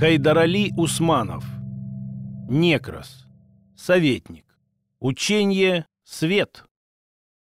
Хайдарали Усманов. Некрос. Советник. Учение «Свет».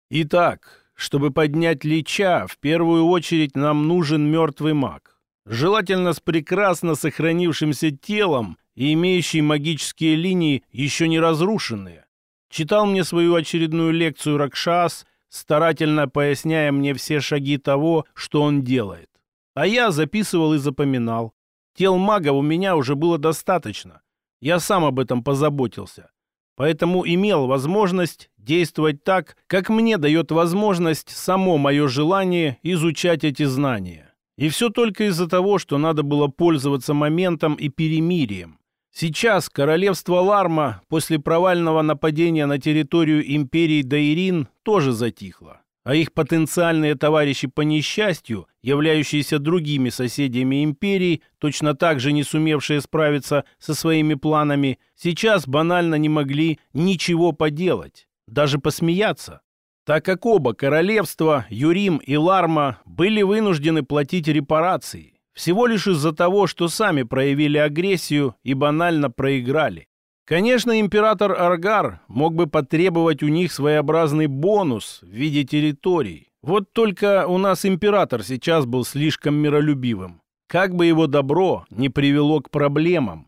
Итак, чтобы поднять Лича, в первую очередь нам нужен мертвый маг. Желательно с прекрасно сохранившимся телом и имеющий магические линии, еще не разрушенные. Читал мне свою очередную лекцию Ракшас, старательно поясняя мне все шаги того, что он делает. А я записывал и запоминал. Тел мага у меня уже было достаточно. Я сам об этом позаботился. Поэтому имел возможность действовать так, как мне дает возможность само мое желание изучать эти знания. И все только из-за того, что надо было пользоваться моментом и перемирием. Сейчас королевство Ларма после провального нападения на территорию империи Дайрин тоже затихло а их потенциальные товарищи по несчастью, являющиеся другими соседями империи, точно так же не сумевшие справиться со своими планами, сейчас банально не могли ничего поделать, даже посмеяться, так как оба королевства, Юрим и Ларма, были вынуждены платить репарации, всего лишь из-за того, что сами проявили агрессию и банально проиграли. Конечно, император Аргар мог бы потребовать у них своеобразный бонус в виде территорий. Вот только у нас император сейчас был слишком миролюбивым. Как бы его добро не привело к проблемам.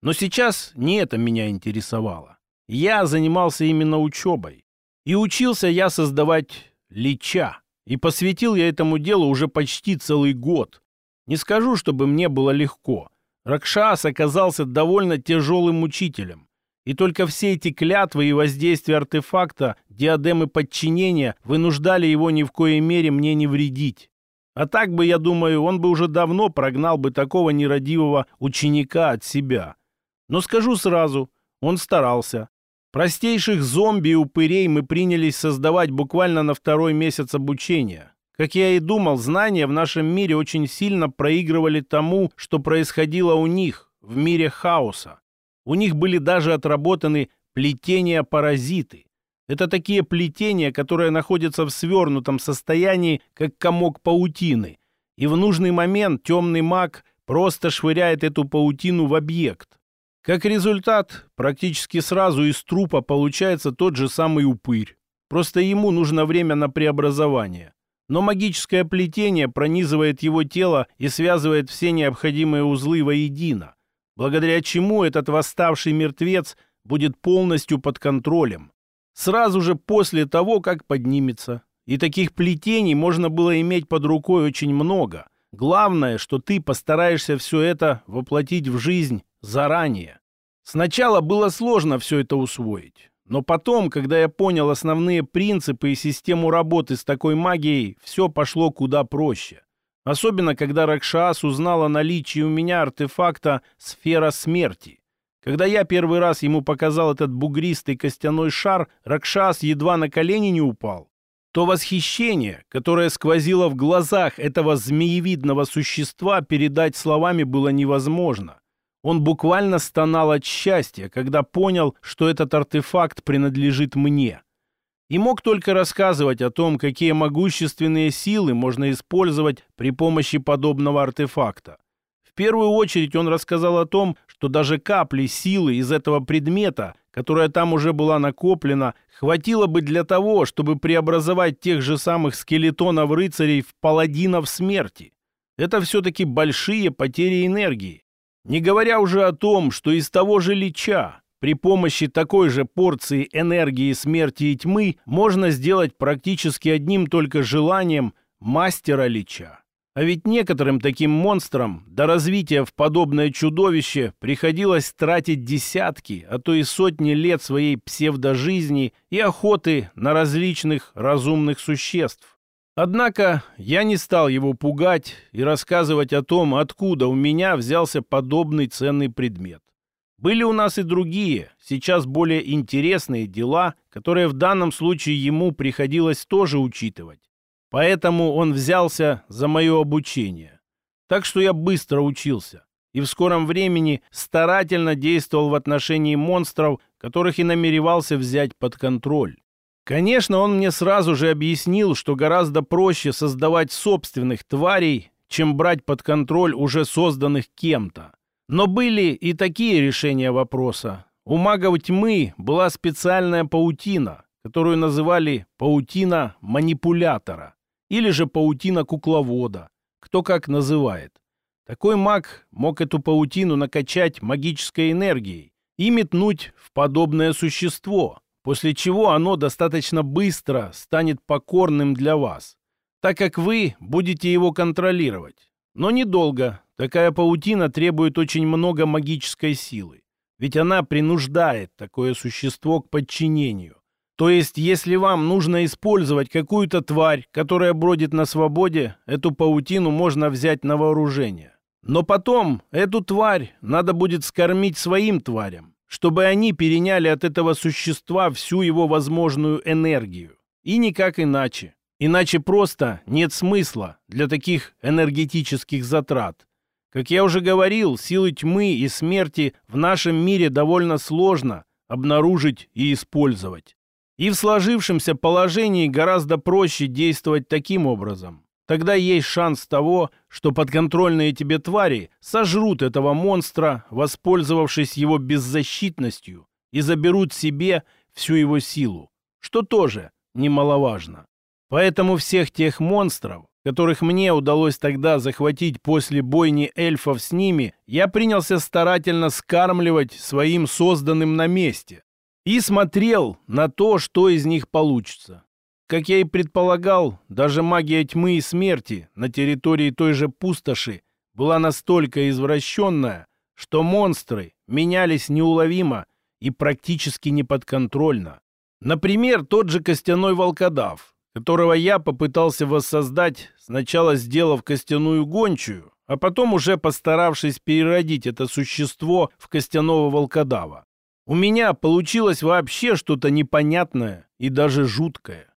Но сейчас не это меня интересовало. Я занимался именно учебой. И учился я создавать лича. И посвятил я этому делу уже почти целый год. Не скажу, чтобы мне было легко. Ракшас оказался довольно тяжелым учителем. И только все эти клятвы и воздействия артефакта, диадемы подчинения вынуждали его ни в коей мере мне не вредить. А так бы, я думаю, он бы уже давно прогнал бы такого нерадивого ученика от себя. Но скажу сразу, он старался. Простейших зомби и упырей мы принялись создавать буквально на второй месяц обучения. Как я и думал, знания в нашем мире очень сильно проигрывали тому, что происходило у них, в мире хаоса. У них были даже отработаны плетения-паразиты. Это такие плетения, которые находятся в свернутом состоянии, как комок паутины. И в нужный момент темный маг просто швыряет эту паутину в объект. Как результат, практически сразу из трупа получается тот же самый упырь. Просто ему нужно время на преобразование но магическое плетение пронизывает его тело и связывает все необходимые узлы воедино, благодаря чему этот восставший мертвец будет полностью под контролем. Сразу же после того, как поднимется. И таких плетений можно было иметь под рукой очень много. Главное, что ты постараешься все это воплотить в жизнь заранее. Сначала было сложно все это усвоить. Но потом, когда я понял основные принципы и систему работы с такой магией, все пошло куда проще. Особенно, когда Ракшас узнал о наличии у меня артефакта «Сфера смерти». Когда я первый раз ему показал этот бугристый костяной шар, Ракшас едва на колени не упал. То восхищение, которое сквозило в глазах этого змеевидного существа, передать словами было невозможно. Он буквально стонал от счастья, когда понял, что этот артефакт принадлежит мне. И мог только рассказывать о том, какие могущественные силы можно использовать при помощи подобного артефакта. В первую очередь он рассказал о том, что даже капли силы из этого предмета, которая там уже была накоплена, хватило бы для того, чтобы преобразовать тех же самых скелетонов-рыцарей в паладинов смерти. Это все-таки большие потери энергии. Не говоря уже о том, что из того же лича при помощи такой же порции энергии смерти и тьмы можно сделать практически одним только желанием мастера лича. А ведь некоторым таким монстрам до развития в подобное чудовище приходилось тратить десятки, а то и сотни лет своей псевдожизни и охоты на различных разумных существ. Однако я не стал его пугать и рассказывать о том, откуда у меня взялся подобный ценный предмет. Были у нас и другие, сейчас более интересные дела, которые в данном случае ему приходилось тоже учитывать. Поэтому он взялся за мое обучение. Так что я быстро учился и в скором времени старательно действовал в отношении монстров, которых и намеревался взять под контроль. Конечно, он мне сразу же объяснил, что гораздо проще создавать собственных тварей, чем брать под контроль уже созданных кем-то. Но были и такие решения вопроса. У магов тьмы была специальная паутина, которую называли паутина манипулятора или же паутина кукловода, кто как называет. Такой маг мог эту паутину накачать магической энергией и метнуть в подобное существо, после чего оно достаточно быстро станет покорным для вас, так как вы будете его контролировать. Но недолго. Такая паутина требует очень много магической силы, ведь она принуждает такое существо к подчинению. То есть, если вам нужно использовать какую-то тварь, которая бродит на свободе, эту паутину можно взять на вооружение. Но потом эту тварь надо будет скормить своим тварям, чтобы они переняли от этого существа всю его возможную энергию. И никак иначе. Иначе просто нет смысла для таких энергетических затрат. Как я уже говорил, силы тьмы и смерти в нашем мире довольно сложно обнаружить и использовать. И в сложившемся положении гораздо проще действовать таким образом. Тогда есть шанс того, что подконтрольные тебе твари сожрут этого монстра, воспользовавшись его беззащитностью, и заберут себе всю его силу, что тоже немаловажно. Поэтому всех тех монстров, которых мне удалось тогда захватить после бойни эльфов с ними, я принялся старательно скармливать своим созданным на месте и смотрел на то, что из них получится. Как я и предполагал, даже магия тьмы и смерти на территории той же пустоши была настолько извращенная, что монстры менялись неуловимо и практически неподконтрольно. Например, тот же костяной волкодав, которого я попытался воссоздать, сначала сделав костяную гончую, а потом уже постаравшись переродить это существо в костяного волкодава. У меня получилось вообще что-то непонятное и даже жуткое.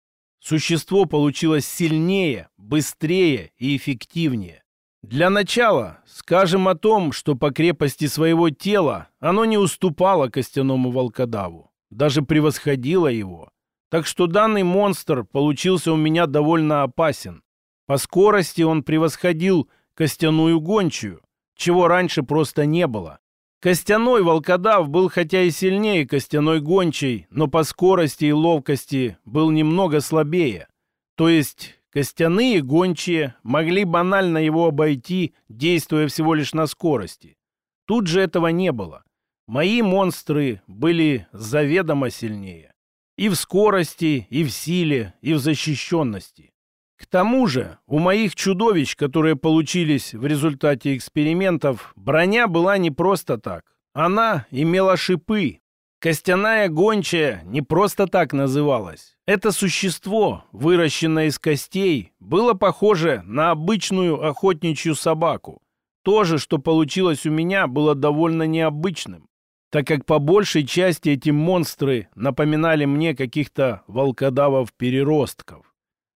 Существо получилось сильнее, быстрее и эффективнее. Для начала скажем о том, что по крепости своего тела оно не уступало костяному волкодаву, даже превосходило его. Так что данный монстр получился у меня довольно опасен. По скорости он превосходил костяную гончую, чего раньше просто не было. Костяной волкодав был хотя и сильнее костяной гончей, но по скорости и ловкости был немного слабее. То есть костяные гончие могли банально его обойти, действуя всего лишь на скорости. Тут же этого не было. Мои монстры были заведомо сильнее. И в скорости, и в силе, и в защищенности. К тому же у моих чудовищ, которые получились в результате экспериментов, броня была не просто так. Она имела шипы. Костяная гончая не просто так называлась. Это существо, выращенное из костей, было похоже на обычную охотничью собаку. То же, что получилось у меня, было довольно необычным, так как по большей части эти монстры напоминали мне каких-то волкодавов-переростков.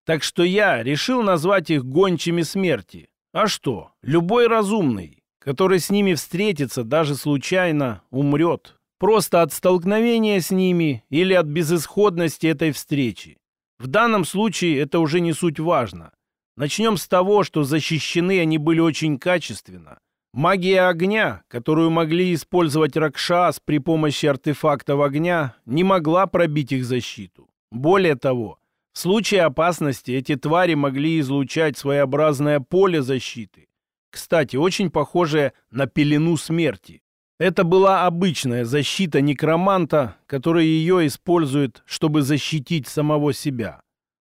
Так что я решил назвать их гончими смерти. А что, любой разумный, который с ними встретится даже случайно, умрет. Просто от столкновения с ними или от безысходности этой встречи. В данном случае это уже не суть важно. Начнем с того, что защищены они были очень качественно. Магия огня, которую могли использовать Ракшас при помощи артефактов огня, не могла пробить их защиту. Более того, в случае опасности эти твари могли излучать своеобразное поле защиты. Кстати, очень похожее на пелену смерти. Это была обычная защита некроманта, который ее использует, чтобы защитить самого себя.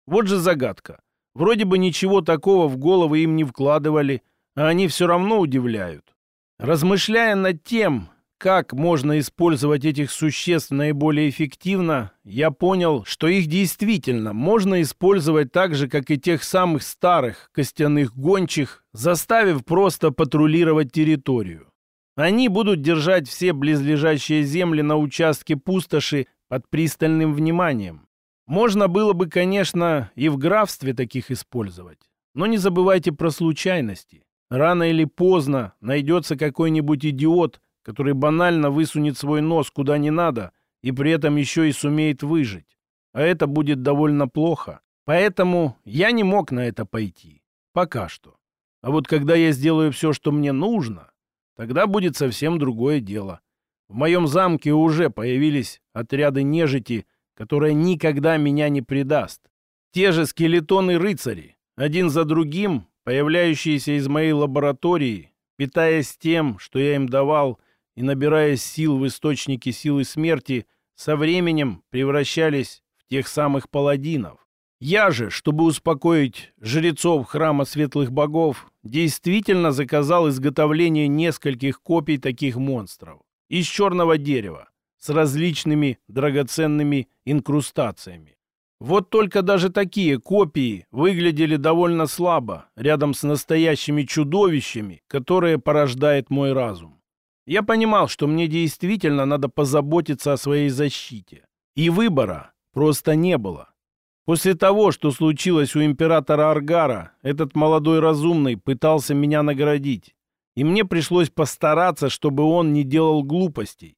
Вот же загадка. Вроде бы ничего такого в головы им не вкладывали, а они все равно удивляют. Размышляя над тем, как можно использовать этих существ наиболее эффективно, я понял, что их действительно можно использовать так же, как и тех самых старых костяных гончих, заставив просто патрулировать территорию. Они будут держать все близлежащие земли на участке пустоши под пристальным вниманием. Можно было бы, конечно, и в графстве таких использовать. Но не забывайте про случайности. Рано или поздно найдется какой-нибудь идиот, который банально высунет свой нос куда не надо и при этом еще и сумеет выжить. А это будет довольно плохо. Поэтому я не мог на это пойти. Пока что. А вот когда я сделаю все, что мне нужно, тогда будет совсем другое дело. В моем замке уже появились отряды нежити, которая никогда меня не предаст. Те же скелетоны-рыцари, один за другим, появляющиеся из моей лаборатории, питаясь тем, что я им давал, и набираясь сил в источнике силы смерти, со временем превращались в тех самых паладинов. Я же, чтобы успокоить жрецов храма светлых богов, действительно заказал изготовление нескольких копий таких монстров из черного дерева с различными драгоценными инкрустациями. Вот только даже такие копии выглядели довольно слабо рядом с настоящими чудовищами, которые порождает мой разум. Я понимал, что мне действительно надо позаботиться о своей защите. И выбора просто не было. После того, что случилось у императора Аргара, этот молодой разумный пытался меня наградить. И мне пришлось постараться, чтобы он не делал глупостей.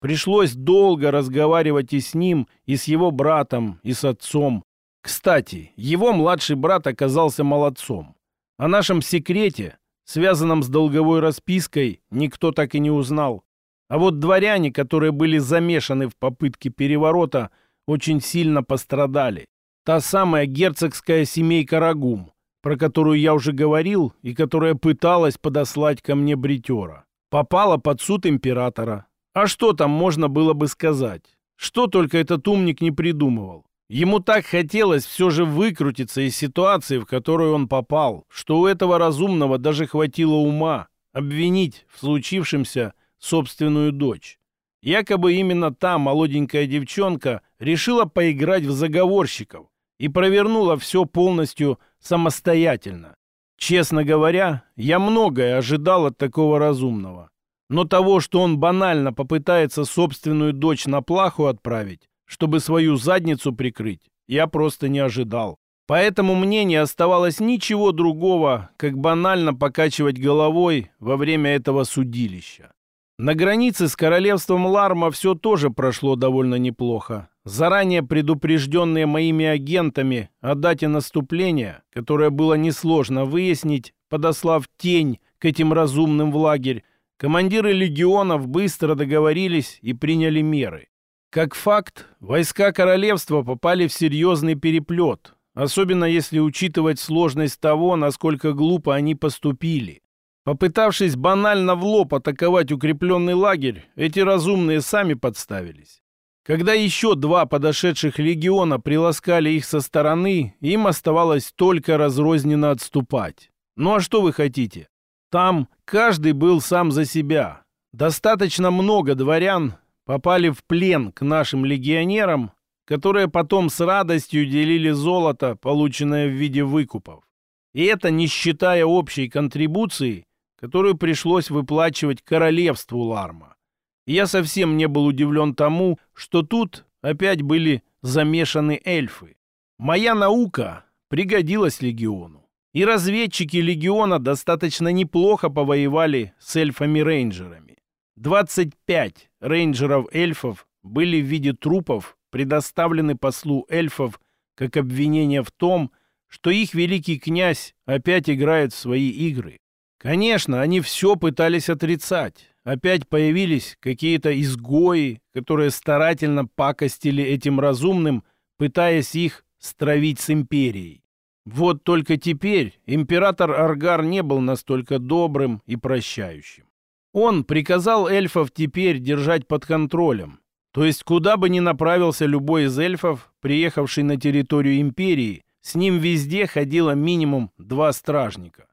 Пришлось долго разговаривать и с ним, и с его братом, и с отцом. Кстати, его младший брат оказался молодцом. О нашем секрете, связанном с долговой распиской, никто так и не узнал. А вот дворяне, которые были замешаны в попытке переворота, очень сильно пострадали. Та самая герцогская семейка Рагум, про которую я уже говорил и которая пыталась подослать ко мне бритера, попала под суд императора, а что там можно было бы сказать? Что только этот умник не придумывал. Ему так хотелось все же выкрутиться из ситуации, в которую он попал, что у этого разумного даже хватило ума обвинить в случившемся собственную дочь. Якобы именно та молоденькая девчонка решила поиграть в заговорщиков и провернула все полностью самостоятельно. Честно говоря, я многое ожидал от такого разумного. Но того, что он банально попытается собственную дочь на плаху отправить, чтобы свою задницу прикрыть, я просто не ожидал. Поэтому мне не оставалось ничего другого, как банально покачивать головой во время этого судилища. На границе с королевством Ларма все тоже прошло довольно неплохо. Заранее предупрежденные моими агентами о дате наступления, которое было несложно выяснить, подослав тень к этим разумным в лагерь, командиры легионов быстро договорились и приняли меры. Как факт, войска королевства попали в серьезный переплет, особенно если учитывать сложность того, насколько глупо они поступили. Попытавшись банально в лоб атаковать укрепленный лагерь, эти разумные сами подставились. Когда еще два подошедших легиона приласкали их со стороны, им оставалось только разрозненно отступать. Ну а что вы хотите? Там каждый был сам за себя. Достаточно много дворян попали в плен к нашим легионерам, которые потом с радостью делили золото, полученное в виде выкупов. И это не считая общей контрибуции, которую пришлось выплачивать королевству Ларма. Я совсем не был удивлен тому, что тут опять были замешаны эльфы. Моя наука пригодилась легиону. И разведчики легиона достаточно неплохо повоевали с эльфами-рейнджерами. 25 рейнджеров-эльфов были в виде трупов предоставлены послу эльфов как обвинение в том, что их великий князь опять играет в свои игры. Конечно, они все пытались отрицать. Опять появились какие-то изгои, которые старательно пакостили этим разумным, пытаясь их стравить с империей. Вот только теперь император Аргар не был настолько добрым и прощающим. Он приказал эльфов теперь держать под контролем. То есть куда бы ни направился любой из эльфов, приехавший на территорию империи, с ним везде ходило минимум два стражника.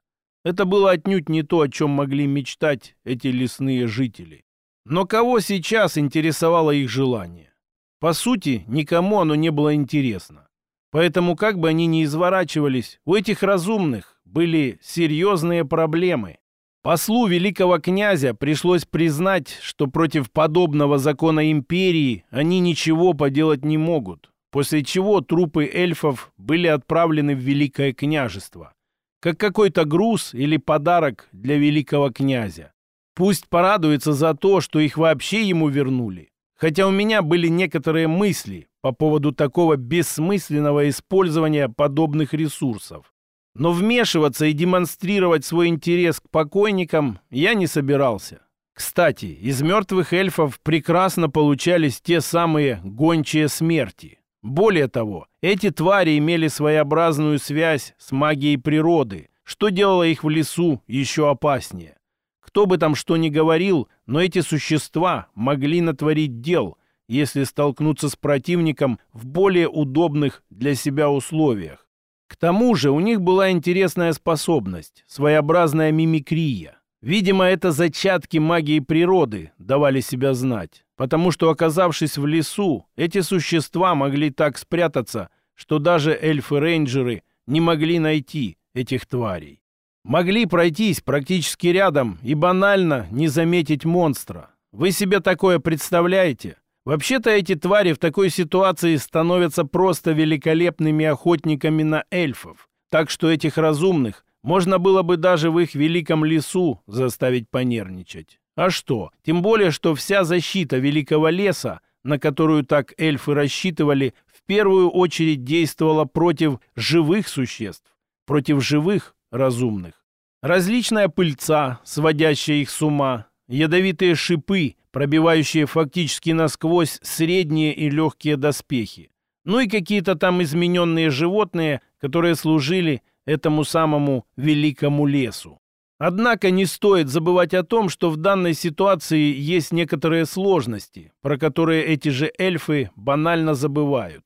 Это было отнюдь не то, о чем могли мечтать эти лесные жители. Но кого сейчас интересовало их желание? По сути, никому оно не было интересно. Поэтому, как бы они ни изворачивались, у этих разумных были серьезные проблемы. Послу великого князя пришлось признать, что против подобного закона империи они ничего поделать не могут, после чего трупы эльфов были отправлены в Великое княжество, как какой-то груз или подарок для великого князя. Пусть порадуется за то, что их вообще ему вернули. Хотя у меня были некоторые мысли по поводу такого бессмысленного использования подобных ресурсов. Но вмешиваться и демонстрировать свой интерес к покойникам я не собирался. Кстати, из мертвых эльфов прекрасно получались те самые гончие смерти. Более того, эти твари имели своеобразную связь с магией природы, что делало их в лесу еще опаснее. Кто бы там что ни говорил, но эти существа могли натворить дел, если столкнуться с противником в более удобных для себя условиях. К тому же у них была интересная способность, своеобразная мимикрия. Видимо, это зачатки магии природы давали себя знать, потому что, оказавшись в лесу, эти существа могли так спрятаться, что даже эльфы-рейнджеры не могли найти этих тварей. Могли пройтись практически рядом и банально не заметить монстра. Вы себе такое представляете? Вообще-то эти твари в такой ситуации становятся просто великолепными охотниками на эльфов. Так что этих разумных можно было бы даже в их великом лесу заставить понервничать. А что? Тем более, что вся защита великого леса, на которую так эльфы рассчитывали, в первую очередь действовала против живых существ, против живых разумных. Различная пыльца, сводящая их с ума, ядовитые шипы, пробивающие фактически насквозь средние и легкие доспехи. Ну и какие-то там измененные животные, которые служили этому самому великому лесу. Однако не стоит забывать о том, что в данной ситуации есть некоторые сложности, про которые эти же эльфы банально забывают.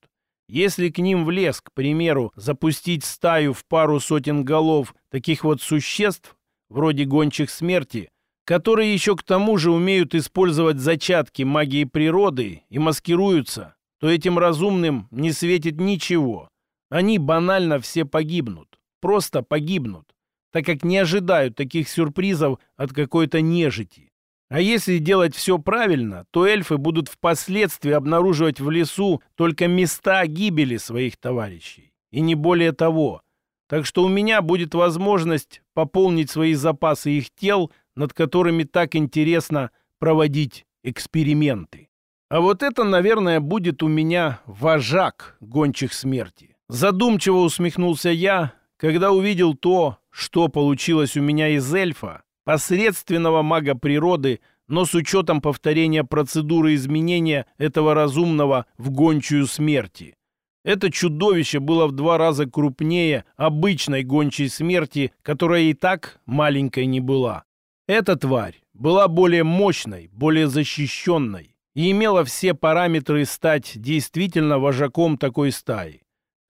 Если к ним в лес, к примеру, запустить стаю в пару сотен голов таких вот существ, вроде гончих смерти, которые еще к тому же умеют использовать зачатки магии природы и маскируются, то этим разумным не светит ничего. Они банально все погибнут просто погибнут, так как не ожидают таких сюрпризов от какой-то нежити. А если делать все правильно, то эльфы будут впоследствии обнаруживать в лесу только места гибели своих товарищей. И не более того. Так что у меня будет возможность пополнить свои запасы их тел, над которыми так интересно проводить эксперименты. А вот это, наверное, будет у меня вожак гончих смерти. Задумчиво усмехнулся я, когда увидел то, что получилось у меня из эльфа, посредственного мага природы, но с учетом повторения процедуры изменения этого разумного в гончую смерти. Это чудовище было в два раза крупнее обычной гончей смерти, которая и так маленькой не была. Эта тварь была более мощной, более защищенной и имела все параметры стать действительно вожаком такой стаи.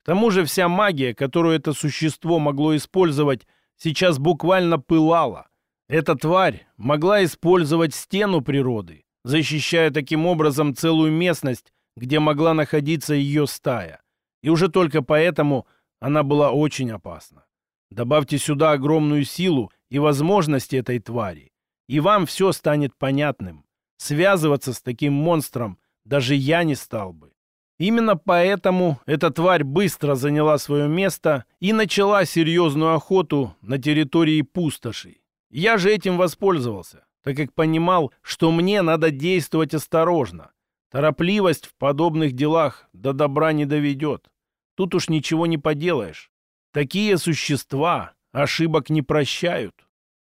К тому же вся магия, которую это существо могло использовать, сейчас буквально пылала. Эта тварь могла использовать стену природы, защищая таким образом целую местность, где могла находиться ее стая. И уже только поэтому она была очень опасна. Добавьте сюда огромную силу и возможности этой твари, и вам все станет понятным. Связываться с таким монстром даже я не стал бы. Именно поэтому эта тварь быстро заняла свое место и начала серьезную охоту на территории пустоши. Я же этим воспользовался, так как понимал, что мне надо действовать осторожно. Торопливость в подобных делах до добра не доведет. Тут уж ничего не поделаешь. Такие существа ошибок не прощают.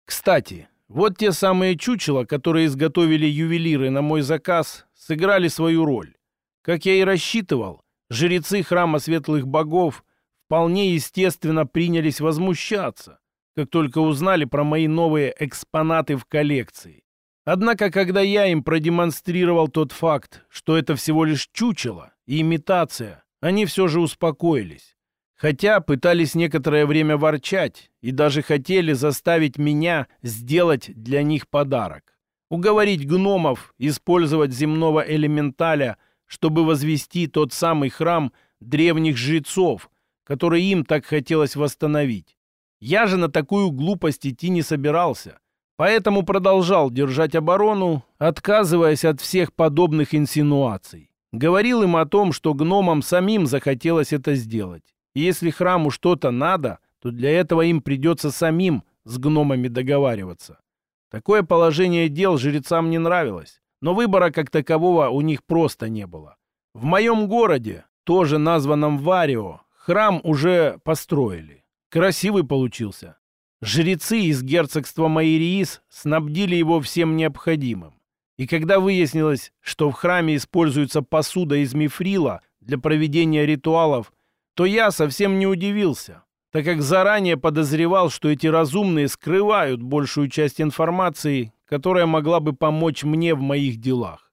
Кстати, вот те самые чучела, которые изготовили ювелиры на мой заказ, сыграли свою роль. Как я и рассчитывал, жрецы храма светлых богов вполне естественно принялись возмущаться, как только узнали про мои новые экспонаты в коллекции. Однако, когда я им продемонстрировал тот факт, что это всего лишь чучело и имитация, они все же успокоились. Хотя пытались некоторое время ворчать и даже хотели заставить меня сделать для них подарок. Уговорить гномов использовать земного элементаля – чтобы возвести тот самый храм древних жрецов, который им так хотелось восстановить. Я же на такую глупость идти не собирался, поэтому продолжал держать оборону, отказываясь от всех подобных инсинуаций. Говорил им о том, что гномам самим захотелось это сделать. И если храму что-то надо, то для этого им придется самим с гномами договариваться. Такое положение дел жрецам не нравилось но выбора как такового у них просто не было. В моем городе, тоже названном Варио, храм уже построили. Красивый получился. Жрецы из герцогства Майриис снабдили его всем необходимым. И когда выяснилось, что в храме используется посуда из мифрила для проведения ритуалов, то я совсем не удивился, так как заранее подозревал, что эти разумные скрывают большую часть информации, которая могла бы помочь мне в моих делах.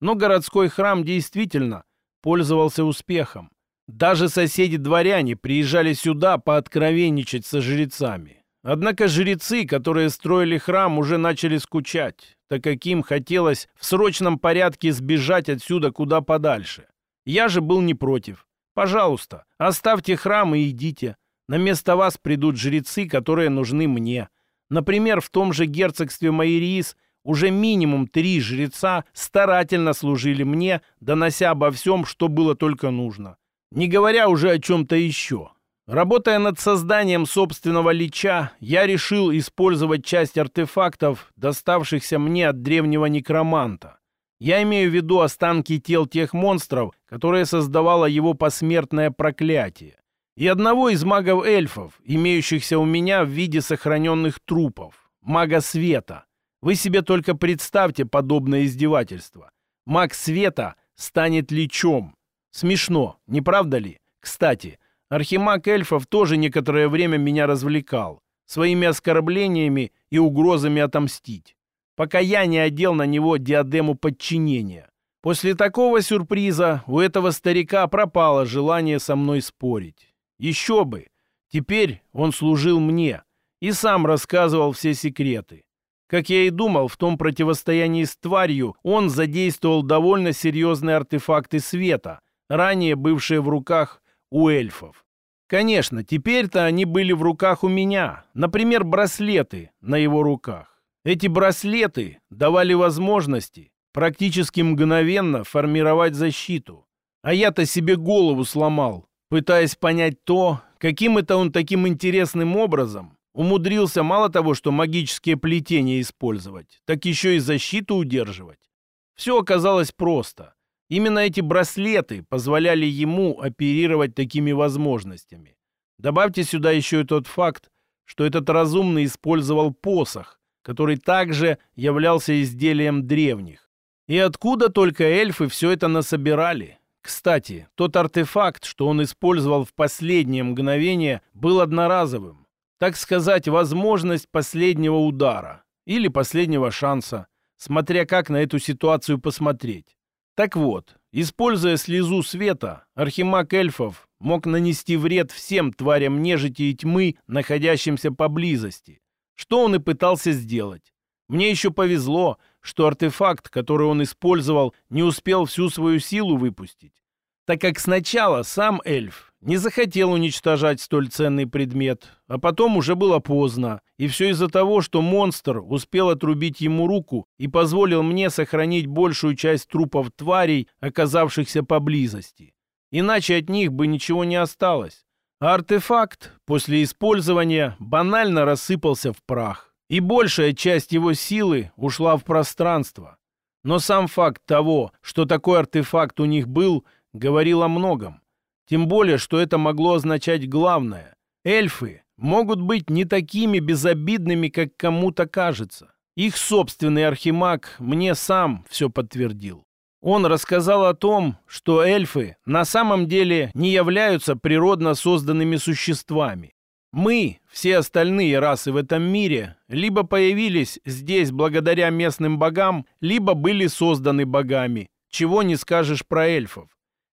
Но городской храм действительно пользовался успехом. Даже соседи-дворяне приезжали сюда пооткровенничать со жрецами. Однако жрецы, которые строили храм, уже начали скучать, так как им хотелось в срочном порядке сбежать отсюда куда подальше. Я же был не против. Пожалуйста, оставьте храм и идите. На место вас придут жрецы, которые нужны мне. Например, в том же герцогстве Майриис уже минимум три жреца старательно служили мне, донося обо всем, что было только нужно. Не говоря уже о чем-то еще. Работая над созданием собственного лича, я решил использовать часть артефактов, доставшихся мне от древнего некроманта. Я имею в виду останки тел тех монстров, которые создавало его посмертное проклятие, и одного из магов-эльфов, имеющихся у меня в виде сохраненных трупов, мага света. Вы себе только представьте подобное издевательство. Маг света станет личом. Смешно, не правда ли? Кстати, Архимаг эльфов тоже некоторое время меня развлекал, своими оскорблениями и угрозами отомстить, пока я не одел на него диадему подчинения. После такого сюрприза у этого старика пропало желание со мной спорить. Еще бы! Теперь он служил мне и сам рассказывал все секреты. Как я и думал, в том противостоянии с тварью он задействовал довольно серьезные артефакты света, ранее бывшие в руках у эльфов. Конечно, теперь-то они были в руках у меня. Например, браслеты на его руках. Эти браслеты давали возможности практически мгновенно формировать защиту. А я-то себе голову сломал, пытаясь понять то, каким это он таким интересным образом умудрился мало того, что магические плетения использовать, так еще и защиту удерживать. Все оказалось просто. Именно эти браслеты позволяли ему оперировать такими возможностями. Добавьте сюда еще и тот факт, что этот разумный использовал посох, который также являлся изделием древних. И откуда только эльфы все это насобирали? Кстати, тот артефакт, что он использовал в последнее мгновение, был одноразовым. Так сказать, возможность последнего удара или последнего шанса, смотря как на эту ситуацию посмотреть. Так вот, используя слезу света, архимаг эльфов мог нанести вред всем тварям нежити и тьмы, находящимся поблизости, что он и пытался сделать. Мне еще повезло, что артефакт, который он использовал, не успел всю свою силу выпустить, так как сначала сам эльф не захотел уничтожать столь ценный предмет, а потом уже было поздно, и все из-за того, что монстр успел отрубить ему руку и позволил мне сохранить большую часть трупов тварей, оказавшихся поблизости. Иначе от них бы ничего не осталось. Артефакт после использования банально рассыпался в прах, и большая часть его силы ушла в пространство. Но сам факт того, что такой артефакт у них был, говорил о многом. Тем более, что это могло означать главное. Эльфы могут быть не такими безобидными, как кому-то кажется. Их собственный архимаг мне сам все подтвердил. Он рассказал о том, что эльфы на самом деле не являются природно созданными существами. Мы, все остальные расы в этом мире, либо появились здесь благодаря местным богам, либо были созданы богами, чего не скажешь про эльфов.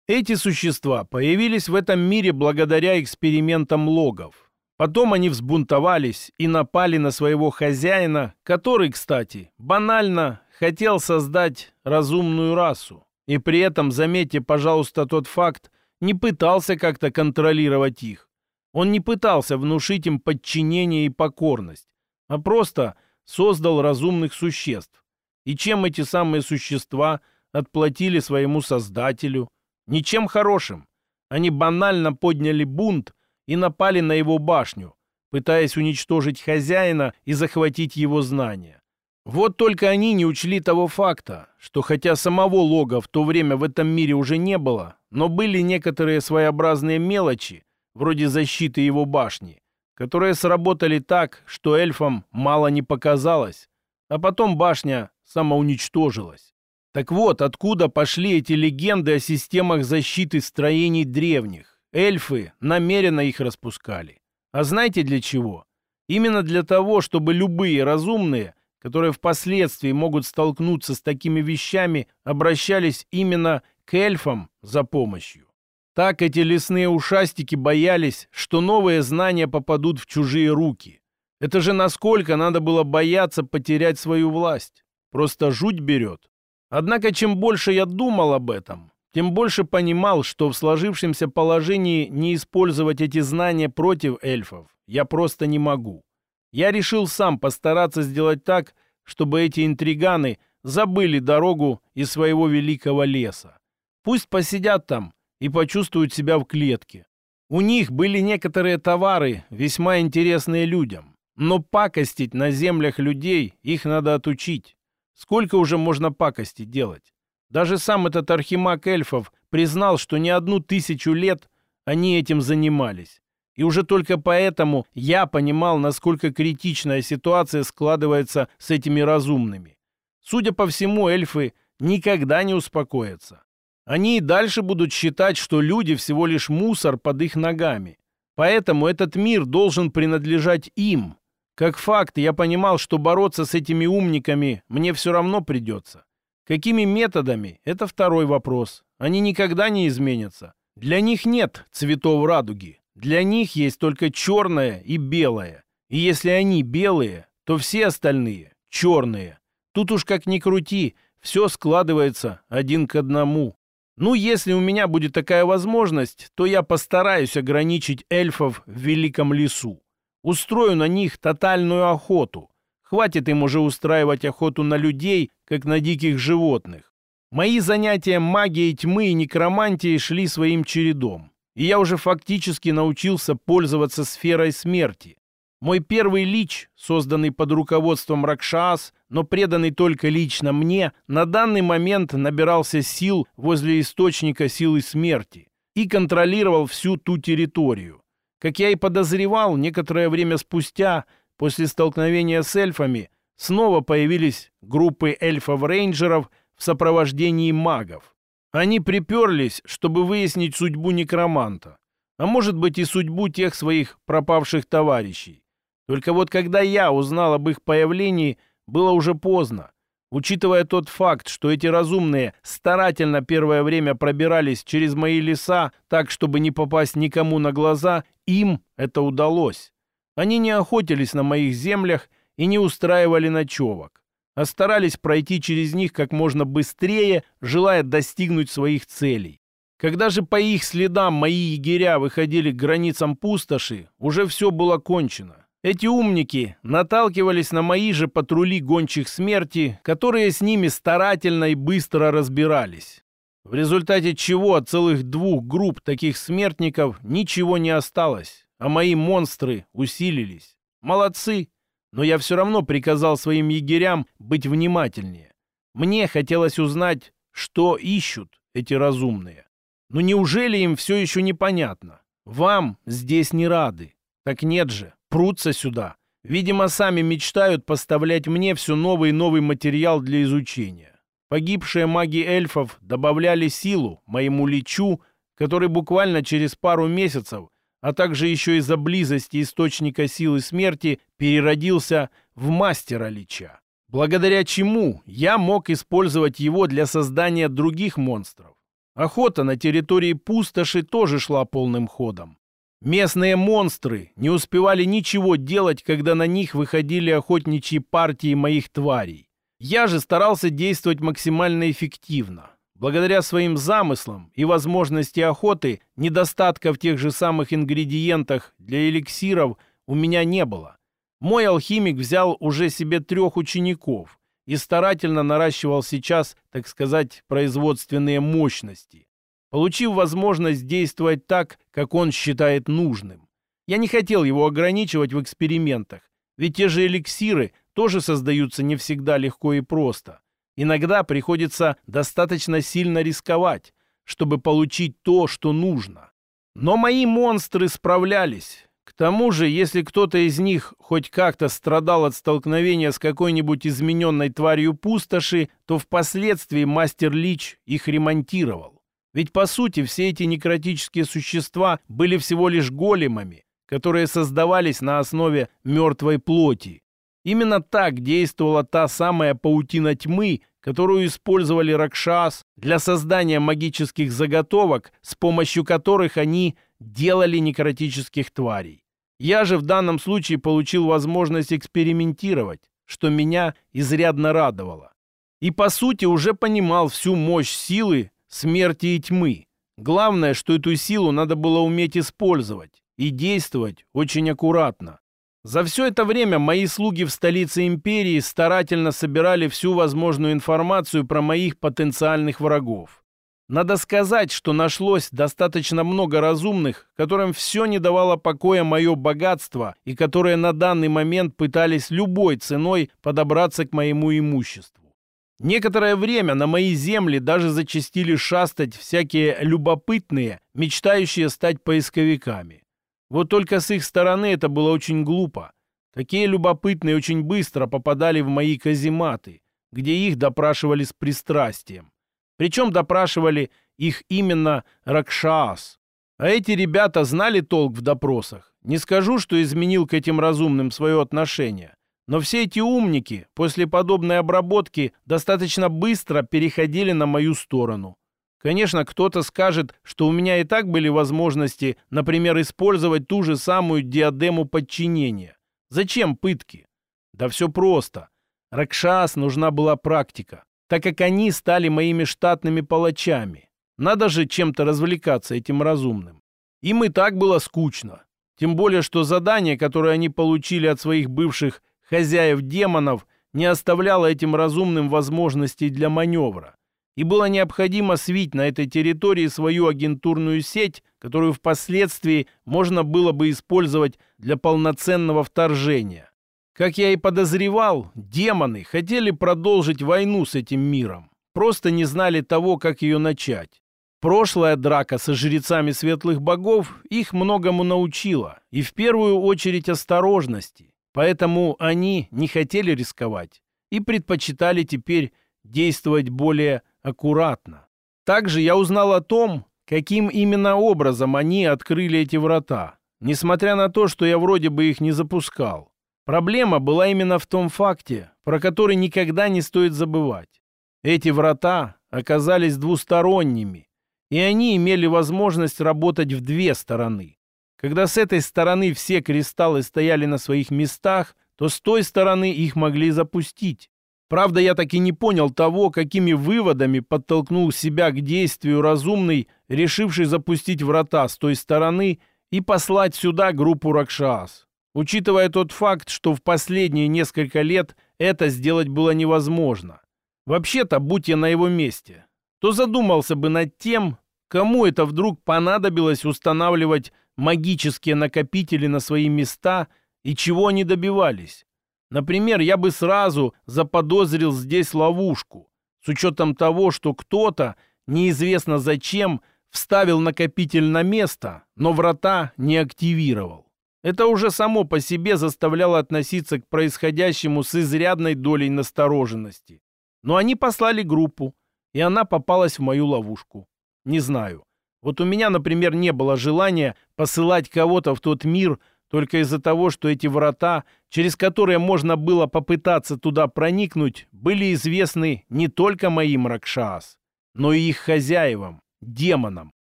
Эти существа появились в этом мире благодаря экспериментам логов. Потом они взбунтовались и напали на своего хозяина, который, кстати, банально хотел создать разумную расу. И при этом, заметьте, пожалуйста, тот факт, не пытался как-то контролировать их. Он не пытался внушить им подчинение и покорность, а просто создал разумных существ. И чем эти самые существа отплатили своему создателю – Ничем хорошим. Они банально подняли бунт и напали на его башню, пытаясь уничтожить хозяина и захватить его знания. Вот только они не учли того факта, что хотя самого лога в то время в этом мире уже не было, но были некоторые своеобразные мелочи, вроде защиты его башни, которые сработали так, что эльфам мало не показалось, а потом башня самоуничтожилась. Так вот, откуда пошли эти легенды о системах защиты строений древних? Эльфы намеренно их распускали. А знаете для чего? Именно для того, чтобы любые разумные, которые впоследствии могут столкнуться с такими вещами, обращались именно к эльфам за помощью. Так эти лесные ушастики боялись, что новые знания попадут в чужие руки. Это же насколько надо было бояться потерять свою власть. Просто жуть берет. Однако, чем больше я думал об этом, тем больше понимал, что в сложившемся положении не использовать эти знания против эльфов я просто не могу. Я решил сам постараться сделать так, чтобы эти интриганы забыли дорогу из своего великого леса. Пусть посидят там и почувствуют себя в клетке. У них были некоторые товары, весьма интересные людям. Но пакостить на землях людей их надо отучить. Сколько уже можно пакости делать? Даже сам этот архимаг эльфов признал, что не одну тысячу лет они этим занимались. И уже только поэтому я понимал, насколько критичная ситуация складывается с этими разумными. Судя по всему, эльфы никогда не успокоятся. Они и дальше будут считать, что люди всего лишь мусор под их ногами. Поэтому этот мир должен принадлежать им, как факт, я понимал, что бороться с этими умниками мне все равно придется. Какими методами – это второй вопрос. Они никогда не изменятся. Для них нет цветов радуги. Для них есть только черное и белое. И если они белые, то все остальные черные. Тут уж как ни крути, все складывается один к одному. Ну, если у меня будет такая возможность, то я постараюсь ограничить эльфов в Великом лесу. Устрою на них тотальную охоту. Хватит им уже устраивать охоту на людей, как на диких животных. Мои занятия магией тьмы и некромантией шли своим чередом. И я уже фактически научился пользоваться сферой смерти. Мой первый лич, созданный под руководством Ракшас, но преданный только лично мне, на данный момент набирался сил возле источника силы смерти и контролировал всю ту территорию. Как я и подозревал, некоторое время спустя, после столкновения с эльфами, снова появились группы эльфов-рейнджеров в сопровождении магов. Они приперлись, чтобы выяснить судьбу некроманта, а может быть и судьбу тех своих пропавших товарищей. Только вот когда я узнал об их появлении, было уже поздно. Учитывая тот факт, что эти разумные старательно первое время пробирались через мои леса так, чтобы не попасть никому на глаза, им это удалось. Они не охотились на моих землях и не устраивали ночевок, а старались пройти через них как можно быстрее, желая достигнуть своих целей. Когда же по их следам мои егеря выходили к границам пустоши, уже все было кончено. Эти умники наталкивались на мои же патрули гончих смерти, которые с ними старательно и быстро разбирались. В результате чего от целых двух групп таких смертников ничего не осталось, а мои монстры усилились. Молодцы, но я все равно приказал своим егерям быть внимательнее. Мне хотелось узнать, что ищут эти разумные. Но неужели им все еще непонятно? Вам здесь не рады. Так нет же прутся сюда. Видимо, сами мечтают поставлять мне все новый и новый материал для изучения. Погибшие маги эльфов добавляли силу моему личу, который буквально через пару месяцев, а также еще из-за близости источника силы смерти, переродился в мастера лича. Благодаря чему я мог использовать его для создания других монстров. Охота на территории пустоши тоже шла полным ходом. Местные монстры не успевали ничего делать, когда на них выходили охотничьи партии моих тварей. Я же старался действовать максимально эффективно. Благодаря своим замыслам и возможности охоты, недостатка в тех же самых ингредиентах для эликсиров у меня не было. Мой алхимик взял уже себе трех учеников и старательно наращивал сейчас, так сказать, производственные мощности получив возможность действовать так, как он считает нужным. Я не хотел его ограничивать в экспериментах, ведь те же эликсиры тоже создаются не всегда легко и просто. Иногда приходится достаточно сильно рисковать, чтобы получить то, что нужно. Но мои монстры справлялись. К тому же, если кто-то из них хоть как-то страдал от столкновения с какой-нибудь измененной тварью пустоши, то впоследствии мастер Лич их ремонтировал. Ведь, по сути, все эти некротические существа были всего лишь големами, которые создавались на основе мертвой плоти. Именно так действовала та самая паутина тьмы, которую использовали Ракшас для создания магических заготовок, с помощью которых они делали некротических тварей. Я же в данном случае получил возможность экспериментировать, что меня изрядно радовало. И по сути уже понимал всю мощь силы смерти и тьмы. Главное, что эту силу надо было уметь использовать и действовать очень аккуратно. За все это время мои слуги в столице империи старательно собирали всю возможную информацию про моих потенциальных врагов. Надо сказать, что нашлось достаточно много разумных, которым все не давало покоя мое богатство и которые на данный момент пытались любой ценой подобраться к моему имуществу. Некоторое время на мои земли даже зачастили шастать всякие любопытные, мечтающие стать поисковиками. Вот только с их стороны это было очень глупо. Такие любопытные очень быстро попадали в мои казематы, где их допрашивали с пристрастием. Причем допрашивали их именно Ракшас. А эти ребята знали толк в допросах. Не скажу, что изменил к этим разумным свое отношение. Но все эти умники после подобной обработки достаточно быстро переходили на мою сторону. Конечно, кто-то скажет, что у меня и так были возможности, например, использовать ту же самую диадему подчинения. Зачем пытки? Да все просто. Ракшас нужна была практика, так как они стали моими штатными палачами. Надо же чем-то развлекаться этим разумным. Им и так было скучно. Тем более, что задание, которое они получили от своих бывших хозяев демонов, не оставляло этим разумным возможностей для маневра и было необходимо свить на этой территории свою агентурную сеть, которую впоследствии можно было бы использовать для полноценного вторжения. Как я и подозревал, демоны хотели продолжить войну с этим миром, просто не знали того, как ее начать. Прошлая драка со жрецами светлых богов их многому научила, и в первую очередь осторожности, поэтому они не хотели рисковать и предпочитали теперь действовать более аккуратно. Также я узнал о том, каким именно образом они открыли эти врата, несмотря на то, что я вроде бы их не запускал. Проблема была именно в том факте, про который никогда не стоит забывать. Эти врата оказались двусторонними, и они имели возможность работать в две стороны. Когда с этой стороны все кристаллы стояли на своих местах, то с той стороны их могли запустить. Правда, я так и не понял того, какими выводами подтолкнул себя к действию разумный, решивший запустить врата с той стороны и послать сюда группу Ракшас. Учитывая тот факт, что в последние несколько лет это сделать было невозможно. Вообще-то, будь я на его месте, то задумался бы над тем, кому это вдруг понадобилось устанавливать магические накопители на свои места и чего они добивались. Например, я бы сразу заподозрил здесь ловушку, с учетом того, что кто-то, неизвестно зачем, вставил накопитель на место, но врата не активировал. Это уже само по себе заставляло относиться к происходящему с изрядной долей настороженности. Но они послали группу, и она попалась в мою ловушку. Не знаю. Вот у меня, например, не было желания посылать кого-то в тот мир, только из-за того, что эти врата, через которые можно было попытаться туда проникнуть, были известны не только моим Ракшас, но и их хозяевам, демонам.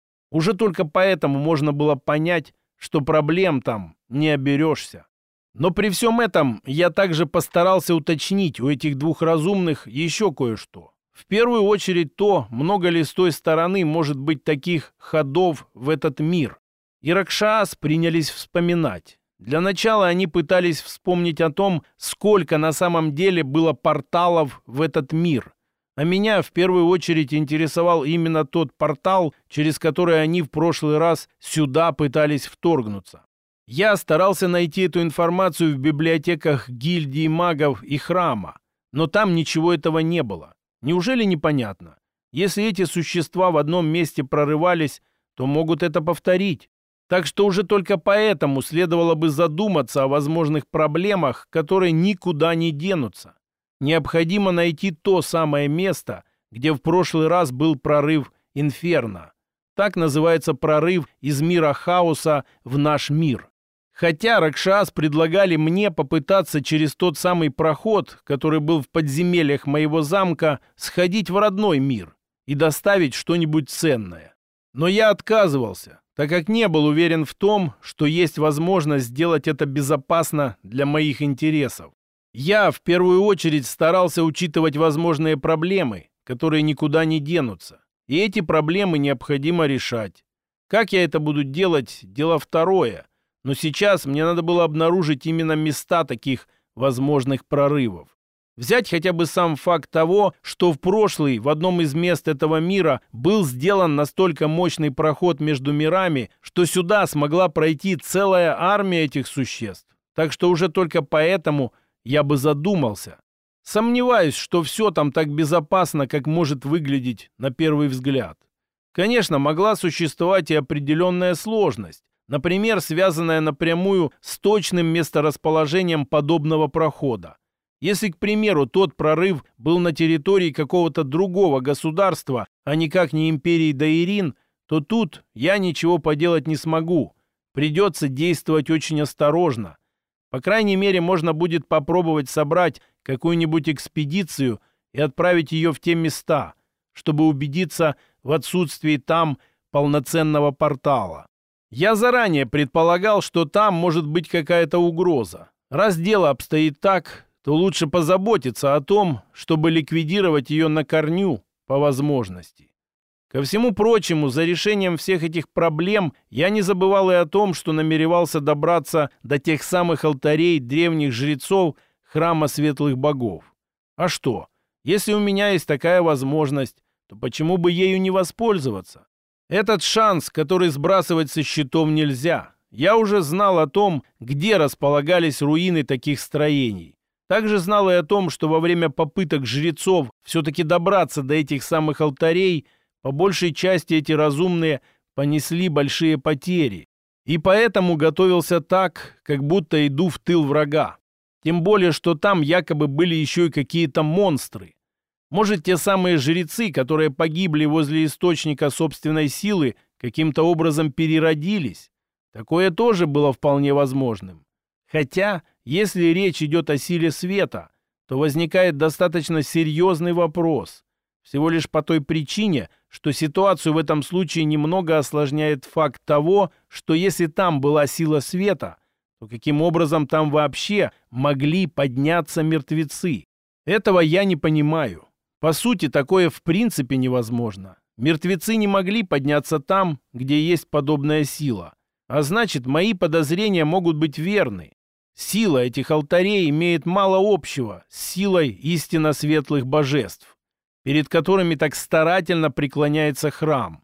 Уже только поэтому можно было понять, что проблем там не оберешься. Но при всем этом я также постарался уточнить у этих двух разумных еще кое-что. В первую очередь то, много ли с той стороны может быть таких ходов в этот мир. И Ракшас принялись вспоминать. Для начала они пытались вспомнить о том, сколько на самом деле было порталов в этот мир. А меня в первую очередь интересовал именно тот портал, через который они в прошлый раз сюда пытались вторгнуться. Я старался найти эту информацию в библиотеках гильдии магов и храма, но там ничего этого не было. Неужели непонятно? Если эти существа в одном месте прорывались, то могут это повторить. Так что уже только поэтому следовало бы задуматься о возможных проблемах, которые никуда не денутся. Необходимо найти то самое место, где в прошлый раз был прорыв Инферно. Так называется прорыв из мира хаоса в наш мир. Хотя Ракшас предлагали мне попытаться через тот самый проход, который был в подземельях моего замка, сходить в родной мир и доставить что-нибудь ценное. Но я отказывался, так как не был уверен в том, что есть возможность сделать это безопасно для моих интересов. Я в первую очередь старался учитывать возможные проблемы, которые никуда не денутся. И эти проблемы необходимо решать. Как я это буду делать, дело второе – но сейчас мне надо было обнаружить именно места таких возможных прорывов. Взять хотя бы сам факт того, что в прошлый в одном из мест этого мира был сделан настолько мощный проход между мирами, что сюда смогла пройти целая армия этих существ. Так что уже только поэтому я бы задумался. Сомневаюсь, что все там так безопасно, как может выглядеть на первый взгляд. Конечно, могла существовать и определенная сложность, например, связанная напрямую с точным месторасположением подобного прохода. Если, к примеру, тот прорыв был на территории какого-то другого государства, а никак не империи Даирин, то тут я ничего поделать не смогу. Придется действовать очень осторожно. По крайней мере, можно будет попробовать собрать какую-нибудь экспедицию и отправить ее в те места, чтобы убедиться в отсутствии там полноценного портала. Я заранее предполагал, что там может быть какая-то угроза. Раз дело обстоит так, то лучше позаботиться о том, чтобы ликвидировать ее на корню по возможности. Ко всему прочему, за решением всех этих проблем я не забывал и о том, что намеревался добраться до тех самых алтарей древних жрецов храма светлых богов. А что, если у меня есть такая возможность, то почему бы ею не воспользоваться? Этот шанс, который сбрасывать со счетов нельзя. Я уже знал о том, где располагались руины таких строений. Также знал и о том, что во время попыток жрецов все-таки добраться до этих самых алтарей, по большей части эти разумные понесли большие потери. И поэтому готовился так, как будто иду в тыл врага. Тем более, что там якобы были еще и какие-то монстры. Может, те самые жрецы, которые погибли возле источника собственной силы, каким-то образом переродились? Такое тоже было вполне возможным. Хотя, если речь идет о силе света, то возникает достаточно серьезный вопрос. Всего лишь по той причине, что ситуацию в этом случае немного осложняет факт того, что если там была сила света, то каким образом там вообще могли подняться мертвецы? Этого я не понимаю. По сути, такое в принципе невозможно. Мертвецы не могли подняться там, где есть подобная сила. А значит, мои подозрения могут быть верны. Сила этих алтарей имеет мало общего с силой истинно светлых божеств, перед которыми так старательно преклоняется храм.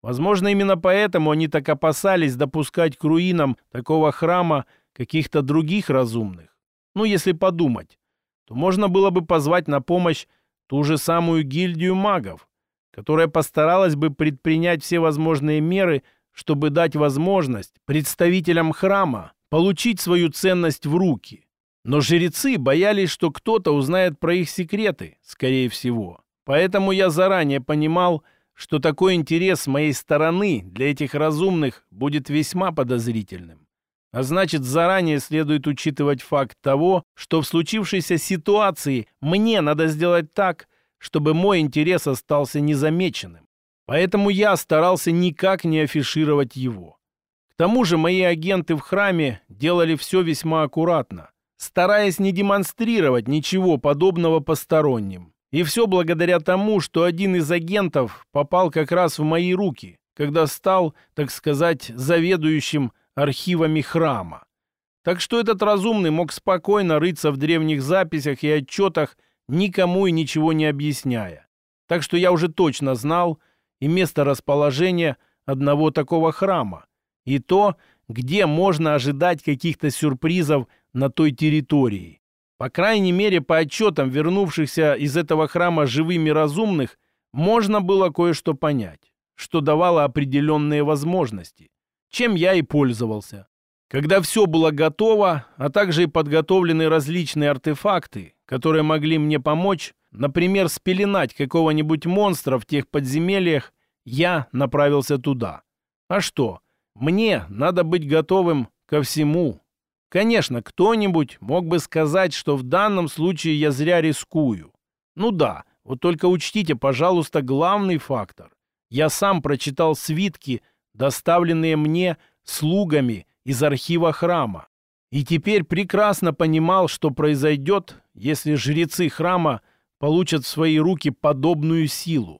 Возможно, именно поэтому они так опасались допускать к руинам такого храма каких-то других разумных. Ну, если подумать, то можно было бы позвать на помощь ту же самую гильдию магов, которая постаралась бы предпринять все возможные меры, чтобы дать возможность представителям храма получить свою ценность в руки. Но жрецы боялись, что кто-то узнает про их секреты, скорее всего. Поэтому я заранее понимал, что такой интерес с моей стороны для этих разумных будет весьма подозрительным. А значит, заранее следует учитывать факт того, что в случившейся ситуации мне надо сделать так, чтобы мой интерес остался незамеченным. Поэтому я старался никак не афишировать его. К тому же мои агенты в храме делали все весьма аккуратно, стараясь не демонстрировать ничего подобного посторонним. И все благодаря тому, что один из агентов попал как раз в мои руки, когда стал, так сказать, заведующим архивами храма. Так что этот разумный мог спокойно рыться в древних записях и отчетах, никому и ничего не объясняя. Так что я уже точно знал и место расположения одного такого храма, и то, где можно ожидать каких-то сюрпризов на той территории. По крайней мере, по отчетам вернувшихся из этого храма живыми разумных, можно было кое-что понять, что давало определенные возможности. чем я и пользовался. Когда все было готово, а также и подготовлены различные артефакты, которые могли мне помочь, например, спеленать какого-нибудь монстра в тех подземельях, я направился туда. А что? Мне надо быть готовым ко всему. Конечно, кто-нибудь мог бы сказать, что в данном случае я зря рискую. Ну да, вот только учтите, пожалуйста, главный фактор. Я сам прочитал свитки, доставленные мне слугами из архива храма. И теперь прекрасно понимал, что произойдет, если жрецы храма получат в свои руки подобную силу.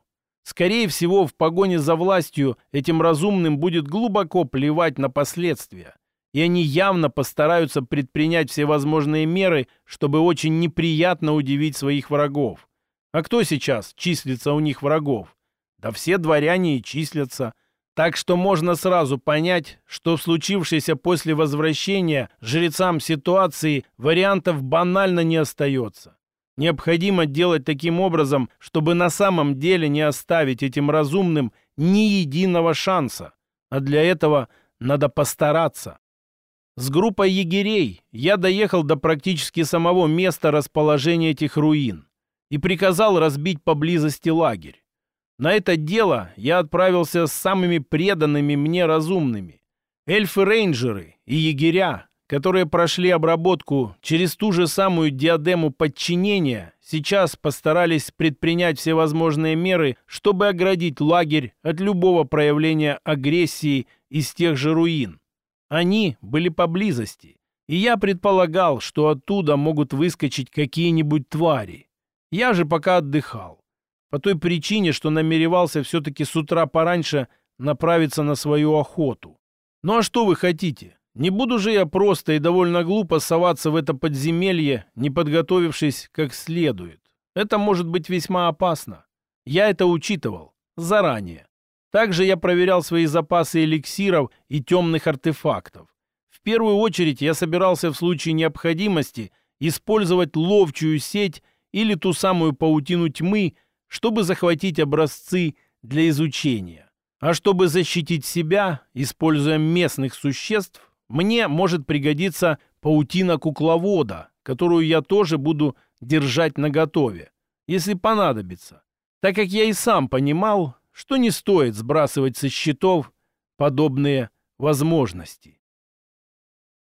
Скорее всего, в погоне за властью этим разумным будет глубоко плевать на последствия. И они явно постараются предпринять всевозможные меры, чтобы очень неприятно удивить своих врагов. А кто сейчас числится у них врагов? Да все дворяне и числятся. Так что можно сразу понять, что в случившейся после возвращения жрецам ситуации вариантов банально не остается. Необходимо делать таким образом, чтобы на самом деле не оставить этим разумным ни единого шанса. А для этого надо постараться. С группой егерей я доехал до практически самого места расположения этих руин и приказал разбить поблизости лагерь. На это дело я отправился с самыми преданными мне разумными. Эльфы-рейнджеры и егеря, которые прошли обработку через ту же самую диадему подчинения, сейчас постарались предпринять всевозможные меры, чтобы оградить лагерь от любого проявления агрессии из тех же руин. Они были поблизости, и я предполагал, что оттуда могут выскочить какие-нибудь твари. Я же пока отдыхал. По той причине, что намеревался все-таки с утра пораньше направиться на свою охоту. Ну а что вы хотите? Не буду же я просто и довольно глупо соваться в это подземелье, не подготовившись как следует. Это может быть весьма опасно. Я это учитывал заранее. Также я проверял свои запасы эликсиров и темных артефактов. В первую очередь я собирался в случае необходимости использовать ловчую сеть или ту самую паутину тьмы, чтобы захватить образцы для изучения. А чтобы защитить себя, используя местных существ, мне может пригодиться паутина кукловода, которую я тоже буду держать наготове, если понадобится, так как я и сам понимал, что не стоит сбрасывать со счетов подобные возможности.